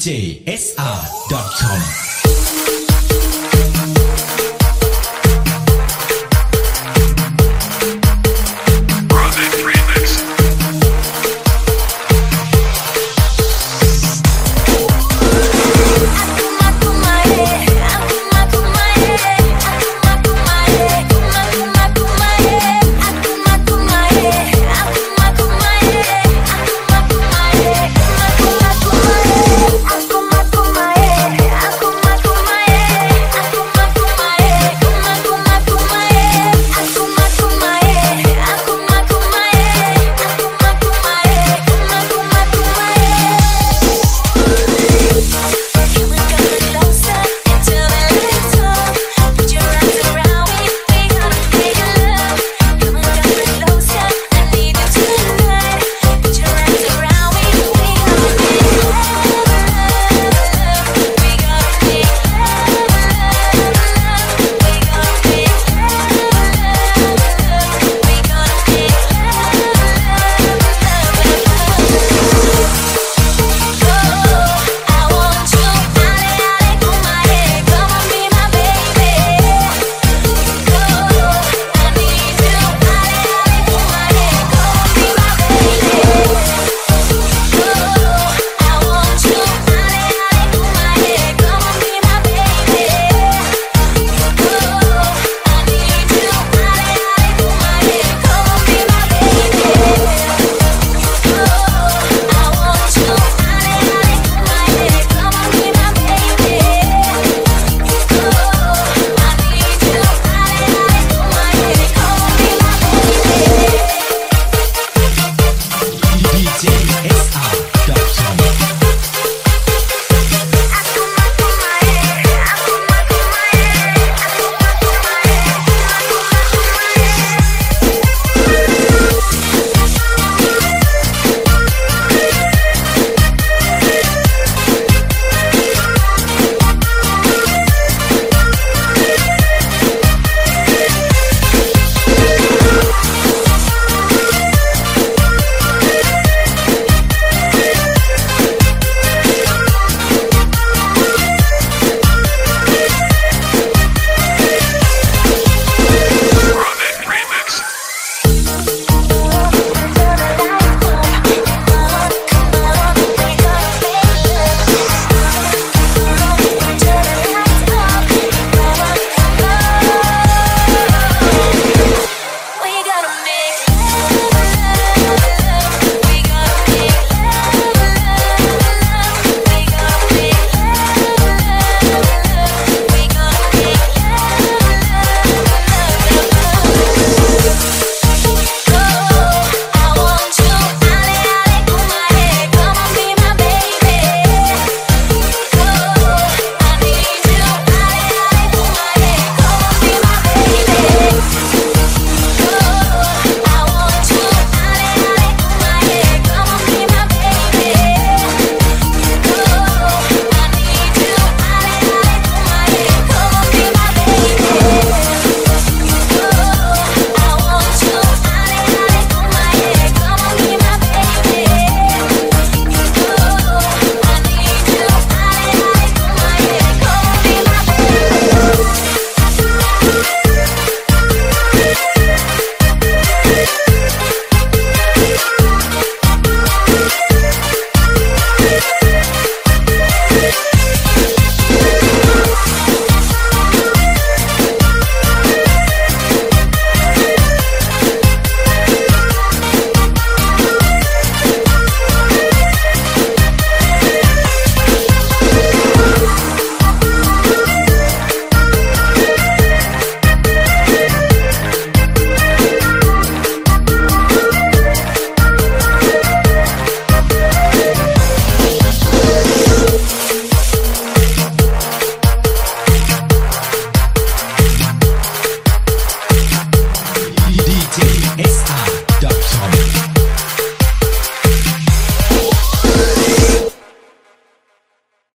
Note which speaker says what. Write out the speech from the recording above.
Speaker 1: djsr.com